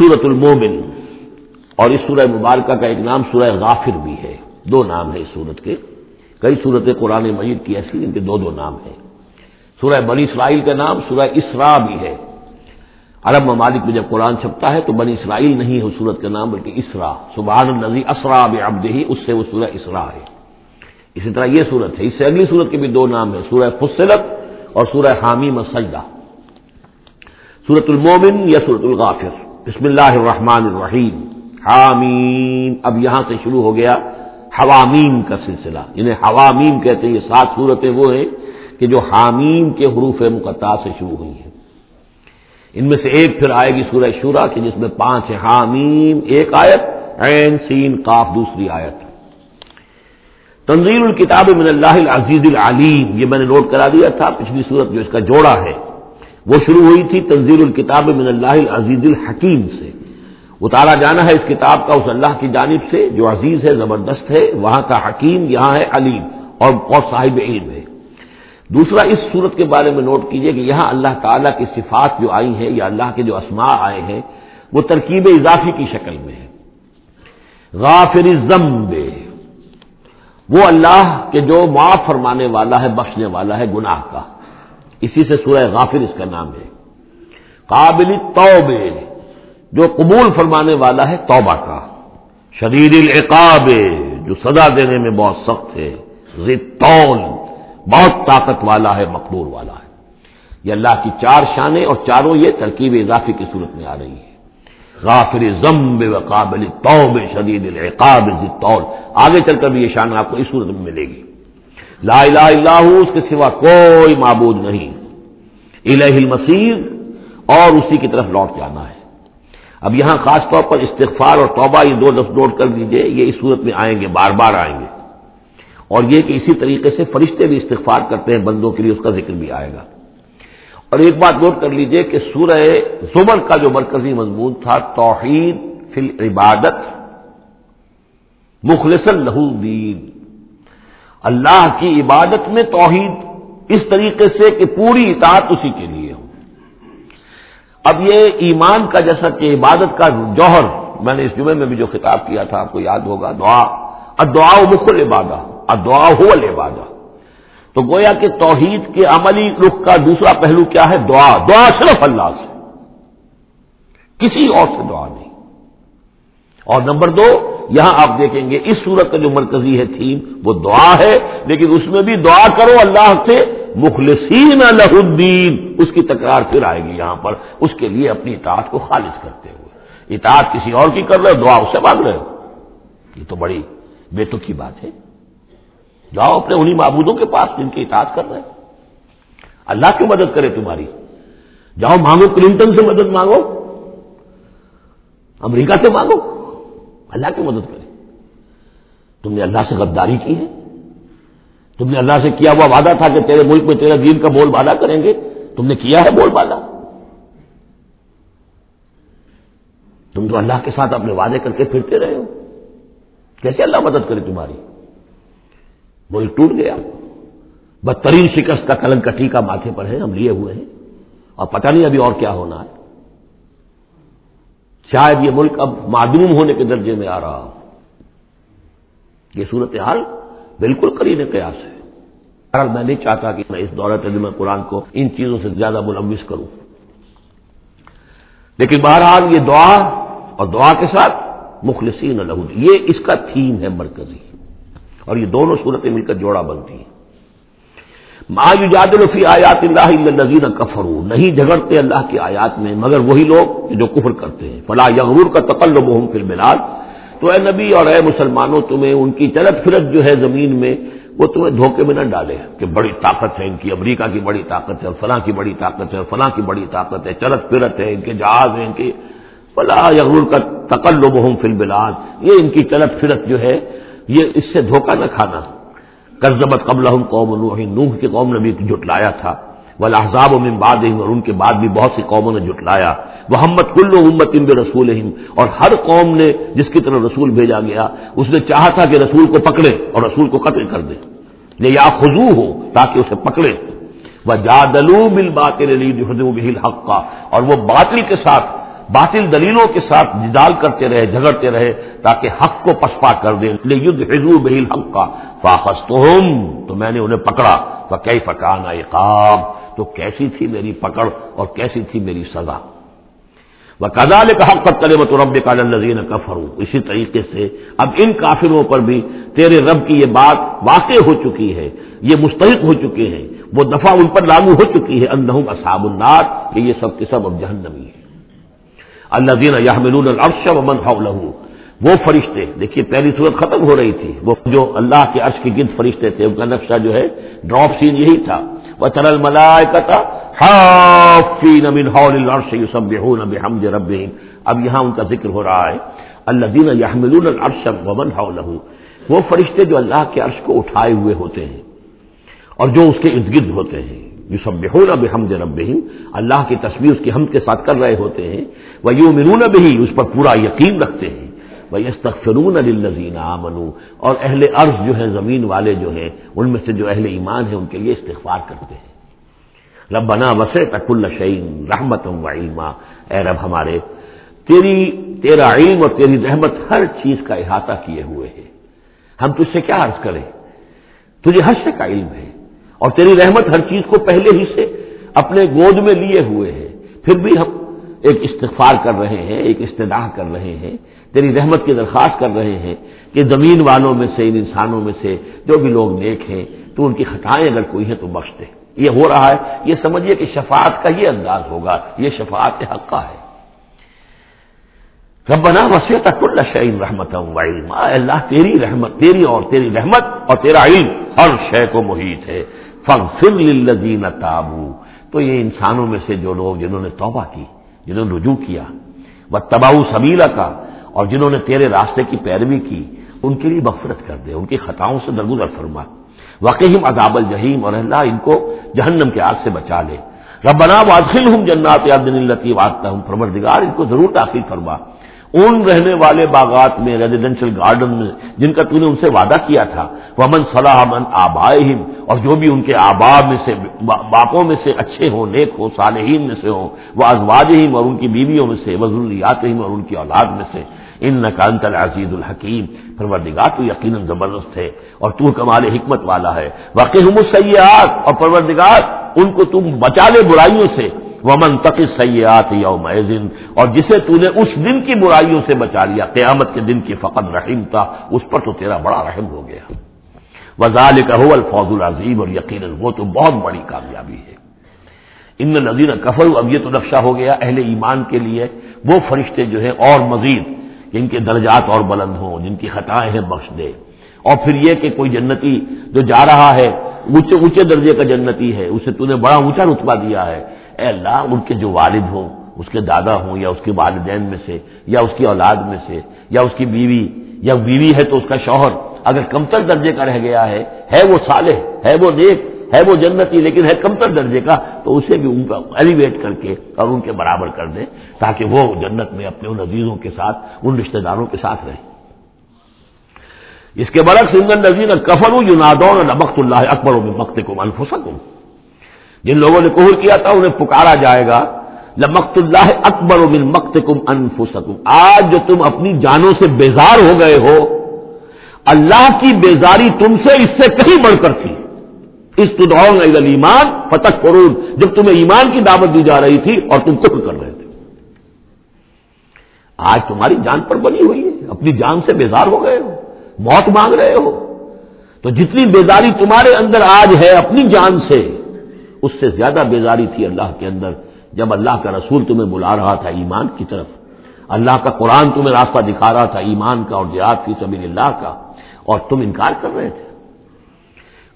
سورت المومن اور اس سورہ مبارکہ کا ایک نام سورہ غافر بھی ہے۔ دو نام ہے اس سورت کے۔ کئی صورت قرآن مجید کی ایسی ان کے دو دو نام ہیں۔ سورہ بنی اسرائیل کا نام سورہ اسرا بھی ہے۔ عرب ممالک میں جب قرآن چھپتا ہے تو بنی اسرائیل نہیں ہے اس سورت کا نام بلکہ اسرا سبحان النزی اسرا ابد ہی اس سے وہ سورہ اسرا ہے۔ اسی طرح یہ صورت ہے۔ اس سے اگلی صورت کے بھی دو نام ہیں۔ سورہ فصلت اور سورہ حامی مسجدہ سورت المومن یا سورت الغافر۔ بسم اللہ الرحمن الرحیم. حامیم. اب یہاں سے شروع ہو گیا حوامیم کا سلسلہ. جنہیں حوامیم کہتے ہیں یہ سات صورتیں وہ ہیں کہ جو حامیم کے حروف مقطع سے شروع ہوئی ہیں. ان میں سے ایک پھر آئے گی سورہ شورا کی جس میں پانچ ہے حامیم، ایک آیت، عین، سین، قاف، دوسری آیت. تنظیم الکتاب من اللہ العزیز العلیم. یہ میں نے نوٹ کرا دیا تھا، پچھلی صورت جو اس کا جوڑا ہے وہ شروع ہوئی تھی تنظیر الکتاب من اللہ العزیز الحکیم سے۔ اتارا جانا ہے اس کتاب کا اس اللہ کی جانب سے، جو عزیز ہے، زبردست ہے، وہاں کا حکیم، یہاں ہے علیم، اور اور صاحب علم ہے۔ دوسرا، اس صورت کے بارے میں نوٹ کیجیے کہ یہاں اللہ تعالیٰ کی صفات جو آئی ہیں یا اللہ کے جو اسماء آئے ہیں، وہ ترکیب اضافی کی شکل میں ہے غافر ضمب وہ اللہ کے جو معاف فرمانے والا ہے، بخشنے والا ہے، گناہ کا۔ اسی سے سورہ غافر اس کا نام ہے۔ قابل توبے جو قبول فرمانے والا ہے توبہ کا۔ شدید العقاب، جو سزا دینے میں بہت سخت ہے۔ زیتون بہت طاقت والا ہے مقبول والا ہے۔ یہ اللہ کی چار شانیں اور چاروں یہ ترکیب اضافی کی صورت میں آ رہی ہے غافر ضمب و قابل توب شدید العقاب زیتون آگے چل کر بھی یہ شان آپ کو اس صورت میں ملے گی۔ لا الہ الا اس کے سوا کوئی معبود نہیں۔ الہ المسیر اور اسی کی طرف لوٹ جانا ہے۔ اب یہاں خاص طور پر استغفار اور توبہ یہ دو لفظ نوٹ کر دیجیے یہ اس صورت میں آئیں گے، بار بار آئیں گے۔ اور یہ کہ اسی طریقے سے فرشتے بھی استغفار کرتے ہیں، بندوں کے لیے اس کا ذکر بھی آئے گا۔ اور ایک بات نوٹ کر لیجیے کہ سورہ زمر کا جو مرکزی مضمون تھا، توحید فی العبادت مخلص لہو دین اللہ کی عبادت میں توحید اس طریقے سے کہ پوری اطاعت اسی کے لیے ہو۔ اب یہ ایمان کا جیسا کہ عبادت کا جوہر، میں نے اس جمعے میں بھی جو خطاب کیا تھا، آپ کو یاد ہوگا، دعا۔ ادعا مخل عبادہ ادعا ہو العبادہ۔ تو گویا کہ توحید کے عملی رخ کا دوسرا پہلو کیا ہے؟ دعا۔ دعا صرف اللہ سے۔ کسی اور سے دعا نہیں۔ اور نمبر دو، یہاں آپ دیکھیں گے اس صورت کا جو مرکزی ہے تھیم، وہ دعا ہے، لیکن اس میں بھی دعا کرو اللہ سے، مخلصین الہ الدین۔ اس کی تکرار پھر آئے گی یہاں پر، اس کے لیے اپنی اطاعت کو خالص کرتے ہوئے۔ اطاعت کسی اور کی کر رہے ہو، دعا اس سے مانگ رہے ہو۔ یہ تو بڑی بیٹوں کی بات ہے۔ جاؤ اپنے انہیں معبودوں کے پاس جن کی اطاعت کر رہے اللہ کی مدد کرے تمہاری؟ جاؤ مانگو کلنٹن سے مدد مانگو، امریکہ سے مانگو۔ اللہ کی مدد کرے۔ تم نے اللہ سے غداری کی ہے۔ تم نے اللہ سے کیا ہوا وعدہ تھا کہ تیرے ملک میں تیرا دین کا بول بالا کریں گے؟ تم نے کیا ہے بول بالا؟ تم تو اللہ کے ساتھ اپنے وعدے کر کے پھرتے رہے ہو۔ کیسے اللہ مدد کرے تمہاری؟ ملک ٹوٹ گیا۔ بدترین شکست کا کلن کٹھی کا ماتھے پر ہے، ہم لیے ہوئے ہیں۔ اور پتہ نہیں ابھی اور کیا ہونا ہے۔ شاید یہ ملک اب معدوم ہونے کے درجے میں آ رہا ہو۔ یہ صورت حال بالکل قریب قیاس ہے۔ میں نہیں چاہتا کہ میں اس دورہ تجمہ قرآن کو ان چیزوں سے زیادہ ملوث کروں۔ لیکن بہرحال یہ دعا اور دعا کے ساتھ مخلصین الحد یہ اس کا تھیم ہے مرکزی۔ اور یہ دونوں صورتیں مل کر جوڑا بنتی ہیں۔ الفی آیات اللہ نذیر کفرو نہیں جھگڑتے اللہ کی آیات میں، مگر وہی لوگ جو کفر کرتے ہیں۔ فلاح یغرور کا تقلب ہوں فی البلاد۔ تو اے نبی اور اے مسلمانوں، تمہیں ان کی چلت پھرت جو ہے زمین میں، وہ تمہیں دھوکے میں نہ ڈالے کہ بڑی طاقت ہے، ان کی امریکہ کی بڑی طاقت ہے، فلاں کی بڑی طاقت ہے، فلاں کی بڑی طاقت ہے، چلت پھرت ہے، ان کے جہاز ہیں، ان کے فلاح یغرور کا تقلب ہوں فی البلاد۔ یہ ان کی چلت پھرت جو ہے، یہ اس سے دھوکہ نہ کھانا۔ کرزبت قبل قوم نوح نوح کی قوم نے بھی جٹلایا تھا۔ وہ احزاب و ممباد اور ان کے بعد بھی بہت سی قوموں نے جٹلایا محمد کل امت بے رسول اور ہر قوم نے جس کی طرف رسول بھیجا گیا، اس نے چاہا تھا کہ رسول کو پکڑے اور رسول کو قتل کر دے۔ یا خزو ہو تاکہ اسے پکڑے۔ وہ جادلو بل بات حق کا اور وہ باطل کے ساتھ باطل دلیلوں کے ساتھ جدال کرتے رہے، جھگڑتے رہے، تاکہ حق کو پسپا کر دیں۔ یدھ حضو بہل حق کا فاخست تو میں نے انہیں پکڑا۔ فقی فکانا کام تو کیسی تھی میری پکڑ اور کیسی تھی میری سزا؟ وہ کدال کا حق پر کرے وہ تو رب کا نظین اسی طریقے سے اب ان کافروں پر بھی تیرے رب کی یہ بات واقع ہو چکی ہے، یہ مستحق ہو چکے ہیں۔ وہ دفعہ ان پر لاگو ہو چکی ہے اندہوں اصحاب النار، کہ یہ سب کے سب اب جہنمی ہے اللہ دین یامل الرش و من لہو وہ فرشتے، دیکھیے پہلی صورت ختم ہو رہی تھی۔ وہ جو اللہ کے عرش کے گرد فرشتے تھے، ان کا نقشہ جو ہے ڈراپ سین یہی تھا۔ وہ ترل ملائے رب اب یہاں ان کا ذکر ہو رہا ہے۔ اللہ دین یامل الرش و من وہ فرشتے جو اللہ کے عرش کو اٹھائے ہوئے ہوتے ہیں اور جو اس کے ارد گرد ہوتے ہیں۔ جو سب بےحول ہم اللہ کی تصویر اس کی ہم کے ساتھ کر رہے ہوتے ہیں۔ وہ یوں مرون بھی اس پر پورا یقین رکھتے ہیں۔ وہ استخرون الزین منو اور اہل عرض جو ہیں، زمین والے جو ہیں، ان میں سے جو اہل ایمان ہیں، ان کے لیے استغفار کرتے ہیں۔ رب بنا وسے تک الشعین رحمت و علما۔ اے رب ہمارے، تیری، تیرا علم اور تیری رحمت ہر چیز کا احاطہ کیے ہوئے ہے ہم تجھ سے کیا عرض کریں؟ تجھے ہر سے کا علم ہے۔ اور تیری رحمت ہر چیز کو پہلے ہی سے اپنے گود میں لیے ہوئے ہیں پھر بھی ہم ایک استغفار کر رہے ہیں، ایک استداح کر رہے ہیں۔ تیری رحمت کی درخواست کر رہے ہیں کہ زمین والوں میں سے، ان انسانوں میں سے جو بھی لوگ نیک ہیں، تو ان کی خطائیں اگر کوئی ہیں تو بخش دے۔ یہ ہو رہا ہے۔ یہ سمجھیے کہ شفاعت کا یہ انداز ہوگا۔ یہ شفاعت حقہ ہے۔ ربنا وسیعت کل شعین رحمت اللہ، تیری رحمت، تیری اور تیری رحمت اور تیرا علم ہر شے کو محیط ہے۔ فن للذین تابو۔ تو یہ انسانوں میں سے جو لوگ جنہوں نے توبہ کی، جنہوں نے رجوع کیا وہ تباؤ سبیلا کا اور جنہوں نے تیرے راستے کی پیروی کی، ان کے لیے بفرت کر دے، ان کی خطاؤں سے درگزر فرما۔ واقعی عذاب الجحیم، اور اللہ ان کو جہنم کے آگ سے بچا لے۔ ربنا واضح ہوں جنات یا دن التی واقع ہوں پروردگار ان کو ضرور تاخیر فرما۔ ان رہنے والے باغات میں ریزیڈینشل گارڈن میں، جن کا تو نے ان سے وعدہ کیا تھا۔ وہ من صلاح من آبائے اور جو بھی ان کے آبا میں سے، باپوں میں سے اچھے ہوں، نیک ہو صالحین میں سے ہوں وہ ازواج اور ان کی بیویوں میں سے وزولیات ہی اور ان کی اولاد میں سے ان نقانت العزیز الحکیم پروردگار تو یقیناً زبردست ہے، اور تو کمال حکمت والا ہے۔ واقعی ہم سیاحت اور پروردگار، ان کو تم بچا لے برائیوں سے۔ ومن تقی سیاحت یوم اور جسے تو نے اس دن کی برائیوں سے بچا لیا، قیامت کے دن کی فقط رحیم تھا اس پر تو تیرا بڑا رحم ہو گیا۔ وزال کا الفوز العظیم اور یقیناً وہ تو بہت بڑی کامیابی ہے۔ ان نظیر کفر اب یہ تو نقشہ ہو گیا اہل ایمان کے لیے، وہ فرشتے جو ہیں اور مزید، جن کے درجات اور بلند ہوں، جن کی خطائیں ہیں بخش دے۔ اور پھر یہ کہ کوئی جنتی جو جا رہا ہے، اونچے اونچے درجے کا جنتی ہے، اسے تو نے بڑا اونچا رتبہ دیا ہے۔ اے اللہ، ان کے جو والد ہوں، اس کے دادا ہوں، یا اس کے والدین میں سے، یا اس کی اولاد میں سے، یا اس کی بیوی، یا بیوی ہے تو اس کا شوہر، اگر کمتر درجے کا رہ گیا ہے ہے وہ صالح، ہے وہ نیک، ہے وہ جنتی، لیکن ہے کمتر درجے کا، تو اسے بھی ان کا ایلیویٹ کر کے اور ان کے برابر کر دیں، تاکہ وہ جنت میں اپنے ان عزیزوں کے ساتھ، ان رشتہ داروں کے ساتھ رہیں اس کے برعکس انگن نظیر کفر یونادون نبخت اللہ اکبر و مخت کو انفسکم۔ جن لوگوں نے قہر کیا تھا انہیں پکارا جائے گا۔ لمقت اللہ اکبر من مقت کم انفسکم۔ آج جو تم اپنی جانوں سے بیزار ہو گئے ہو، اللہ کی بیزاری تم سے اس سے کہیں بڑھ کر تھی۔ اس تدعون عید ایمان فتح قرون جب تمہیں ایمان کی دعوت دی جا رہی تھی اور تم کفر کر رہے تھے۔ آج تمہاری جان پر بنی ہوئی ہے۔ اپنی جان سے بیزار ہو گئے ہو۔ موت مانگ رہے ہو۔ تو جتنی بیزاری تمہارے اندر آج ہے اپنی جان سے اس سے زیادہ بیزاری تھی اللہ کے اندر جب اللہ کا رسول تمہیں بلا رہا تھا ایمان کی طرف۔ اللہ کا قرآن تمہیں راستہ دکھا رہا تھا ایمان کا اور جہاد کی سبیل اللہ کا۔ اور تم انکار کر رہے تھے۔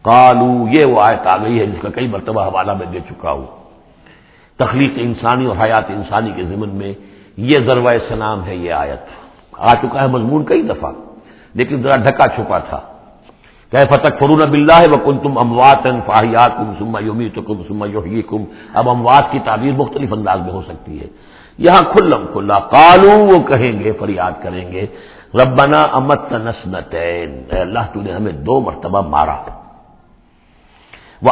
کالو یہ وہ آیت آ گئی ہے جس کا کئی مرتبہ حوالہ میں دے چکا ہوں۔ تخلیق انسانی اور حیات انسانی کے ضمن میں یہ ذروہ سلام ہے، یہ آیت۔ آ چکا ہے مضمون کئی دفعہ، لیکن ذرا ڈھکا چھپا تھا۔ کہ فتح فرون بلّہ ہے وہ کن تم اموات فاہیات کم سما یومی تو کم سما یوہی کم اب اموات کی تعبیر مختلف انداز میں ہو سکتی ہے یہاں کھلم کھلا کالو وہ کہیں گے، فریاد کریں گے، ربنا امت نسنتین اللہ تو نے ہمیں دو مرتبہ مارا۔ وہ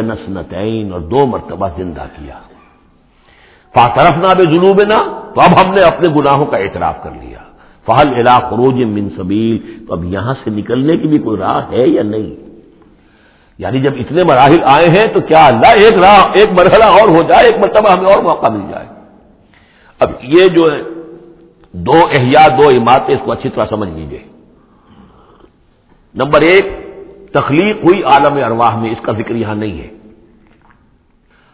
نسنتین اور دو مرتبہ زندہ کیا۔ فاطرف نہ بے جنوب نہ تو اب ہم نے اپنے گناہوں کا اعتراف کر لیا۔ فہل الا خروج من سبیل تو اب یہاں سے نکلنے کی بھی کوئی راہ ہے یا نہیں؟ یعنی جب اتنے مراحل آئے ہیں تو کیا اللہ ایک راہ، ایک مرحلہ اور ہو جائے، ایک مرتبہ ہمیں اور موقع مل جائے؟ اب یہ جو ہے دو احیا دو عمارتیں اس کو اچھی طرح سمجھ لیجیے نمبر ایک، تخلیق ہوئی عالم ارواح میں، اس کا ذکر یہاں نہیں ہے۔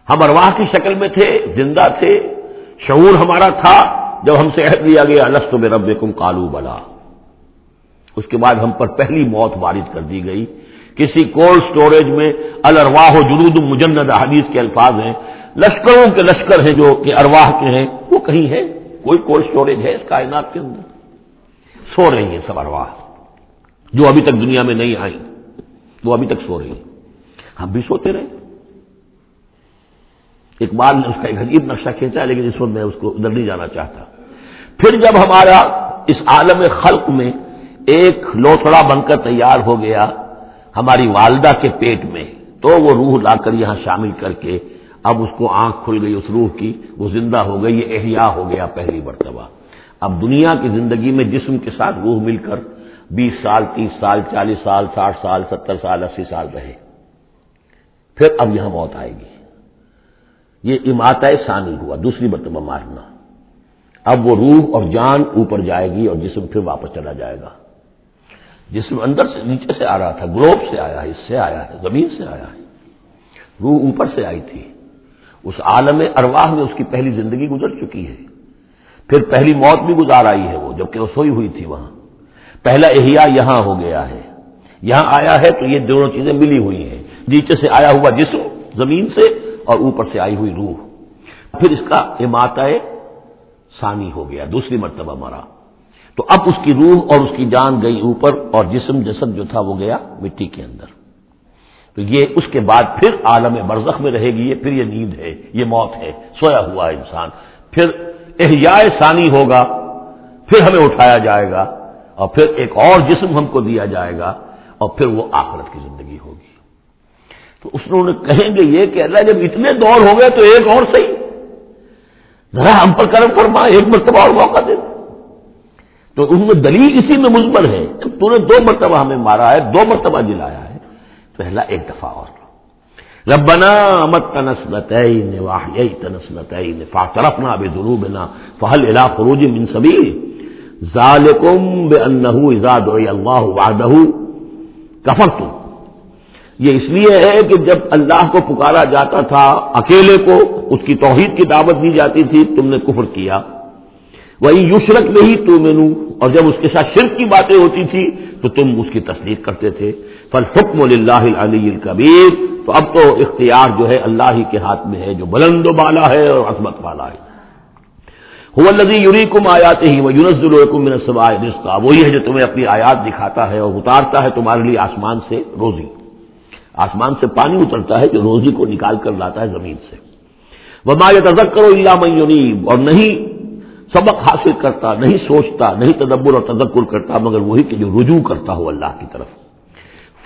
ہم ارواح کی شکل میں تھے، زندہ تھے، شعور ہمارا تھا جب ہم سے عہد لیا گیا السط میں رب کالو بلا۔ اس کے بعد ہم پر پہلی موت وارد کر دی گئی۔ کسی کولڈ سٹوریج میں الرواہ و جنود مجند حدیث کے الفاظ ہیں۔ لشکروں کے لشکر ہیں جو کہ ارواح کے ہیں۔ وہ کہیں ہے کوئی کولڈ سٹوریج ہے اس کائنات کے اندر؟ سو رہی ہیں سب ارواح۔ جو ابھی تک دنیا میں نہیں آئی وہ ابھی تک سو رہی ہیں۔ ہم بھی سوتے رہے۔ اقبال نے اس کا ایک عجیب نقشہ کھینچا لیکن اس وقت میں اس کو ادھر نہیں جانا چاہتا۔ پھر جب ہمارا اس عالم خلق میں ایک لوتھڑا بن کر تیار ہو گیا ہماری والدہ کے پیٹ میں، تو وہ روح لا کر یہاں شامل کر کے اب اس کو آنکھ کھل گئی اس روح کی، وہ زندہ ہو گئی، یہ احیاء ہو گیا پہلی مرتبہ۔ اب دنیا کی زندگی میں جسم کے ساتھ روح مل کر بیس سال، تیس سال، چالیس سال، ساٹھ سال، ستر سال، اسی سال رہے۔ پھر اب یہاں موت آئے گی۔ یہ اماتا ثانی ہوا، دوسری مرتبہ مارنا۔ اب وہ روح اور جان اوپر جائے گی اور جسم پھر واپس چلا جائے گا۔ جسم اندر سے نیچے سے آ رہا تھا گروپ سے آیا ہے، اس سے آیا ہے، زمین سے آیا ہے۔ روح اوپر سے آئی تھی۔ اس عالم ارواح میں اس کی پہلی زندگی گزر چکی ہے۔ پھر پہلی موت بھی گزار آئی ہے وہ، جبکہ وہ سوئی ہوئی تھی وہاں۔ پہلا احیاء یہاں ہو گیا ہے۔ یہاں آیا ہے تو یہ دونوں چیزیں ملی ہوئی ہیں۔ نیچے سے آیا ہوا جسم، زمین سے اور اوپر سے آئی ہوئی روح۔ پھر اس کا اماتا ثانی ہو گیا، دوسری مرتبہ مرا۔ تو اب اس کی روح اور اس کی جان گئی اوپر اور جسم جسد جو تھا وہ گیا مٹی کے اندر۔ تو یہ اس کے بعد پھر عالم برزخ میں رہے گی، یہ پھر یہ نیند ہے، یہ موت ہے، سویا ہوا ہے انسان۔ پھر احیاء ثانی ہوگا، پھر ہمیں اٹھایا جائے گا اور پھر ایک اور جسم ہم کو دیا جائے گا اور پھر وہ آخرت کی زندگی ہوگی۔ تو اس نے کہیں گے یہ کہ اللہ جب اتنے دور ہو گئے تو ایک اور صحیح۔ ذرا ہم پر کرم فرما، ایک مرتبہ اور موقع دے۔ تو ان میں دلیل اسی میں مزمر ہے۔ جب تو نے دو مرتبہ ہمیں مارا ہے، دو مرتبہ جلایا ہے پہلا ایک دفعہ اور ربنا مت تنسلتین تنسلتین فاعترفنا بذنوبنا فهل الى خروج من سبيل ذالکم بانه اذا دعي الله وحده کفرتم۔ یہ اس لیے ہے کہ جب اللہ کو پکارا جاتا تھا اکیلے کو، اس کی توحید کی دعوت دی جاتی تھی، تم نے کفر کیا۔ وہی یشرک نہیں تو مینو اور جب اس کے ساتھ شرک کی باتیں ہوتی تھی، تو تم اس کی تصدیق کرتے تھے۔ فل حکم اللہ علی الکبیر تو اب تو اختیار جو ہے اللہ ہی کے ہاتھ میں ہے، جو بلند و بالا ہے اور عظمت والا ہے۔ یوری کم آیات ہی وہ یونس الکم رسکا وہی ہے جو تمہیں اپنی آیات دکھاتا ہے اور اتارتا ہے تمہارے لیے آسمان سے روزی۔ آسمان سے پانی اترتا ہے جو روزی کو نکال کر لاتا ہے زمین سے۔ وہ یہ تذک کرو اللہ میونیب اور نہیں سبق حاصل کرتا، نہیں سوچتا، نہیں تدبر اور تدکر کرتا، مگر وہی کہ جو رجوع کرتا ہو اللہ کی طرف۔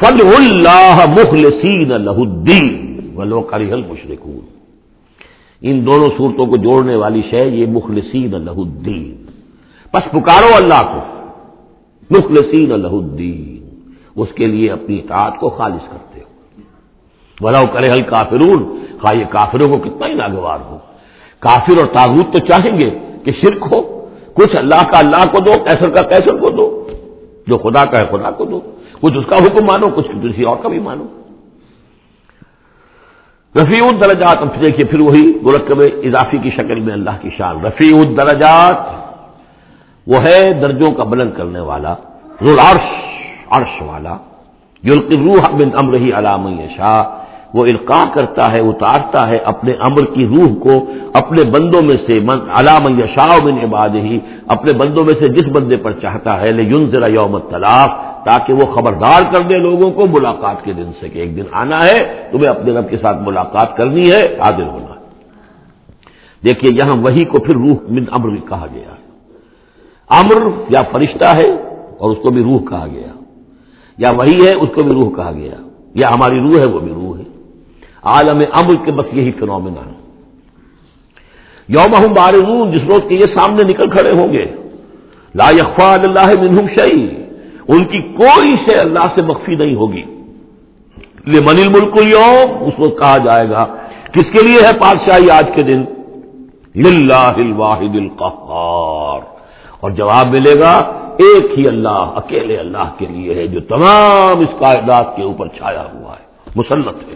فل اللہ مخلصین الدین ولو کرل مشرقون ان دونوں صورتوں کو جوڑنے والی شے یہ مخلصین اللہ الدین بس پکارو اللہ کو۔ مخلصین اللہ الدین اس کے لیے اپنی اطاعت کو خالص کرتے ہو ولاؤ کرے حل کافرون خواہ یہ کافروں کو کتنا ہی ناگوار ہو۔ کافر اور تاغوت تو چاہیں گے کہ شرک ہو۔ کچھ اللہ کا اللہ کو دو، کیسر کا کیسر کو دو۔ جو خدا کا ہے خدا کو دو۔ کچھ اس کا حکم مانو، کچھ کسی اور کا بھی مانو۔ رفیع الدرجات اب دیکھیے پھر وہی مرکب اضافی کی شکل میں اللہ کی شان۔ رفیع الدرجات، وہ ہے درجوں کا بلند کرنے والا عرش عرش والا۔ روح بن امرحی علام شاہ وہ القاع کرتا ہے، اتارتا ہے اپنے امر کی روح کو، اپنے بندوں میں سے علام شاہ بن عباد ہی اپنے بندوں میں سے جس بندے پر چاہتا ہے لیکن ذرا یوم طلاق تاکہ وہ خبردار کر دے لوگوں کو ملاقات کے دن سے کہ ایک دن آنا ہے، تمہیں اپنے رب کے ساتھ ملاقات کرنی ہے، حاضر ہونا۔ ہے دیکھیے، یہاں وہی کو پھر روح من امر بھی کہا گیا۔ امر یا فرشتہ ہے اور اس کو بھی روح کہا گیا۔ یا وہی ہے، اس کو بھی روح کہا گیا۔ یا ہماری روح ہے، وہ بھی روح ہے۔ عالم امر کے بس یہی فنومنا ہے۔ یوم ہوں بارزون، جس روز کے یہ سامنے نکل کھڑے ہوں گے۔ لا یقفا اللہ منہم شعی ان کی کوئی سے اللہ سے مخفی نہیں ہوگی۔ من الملک یوم اس وقت کہا جائے گا۔ کس کے لیے ہے بادشاہی آج کے دن؟ للہ الواحد القہار۔ اور جواب ملے گا، ایک ہی اللہ، اکیلے اللہ کے لیے ہے جو تمام اس کائدات کے اوپر چھایا ہوا ہے۔ مسلط ہے۔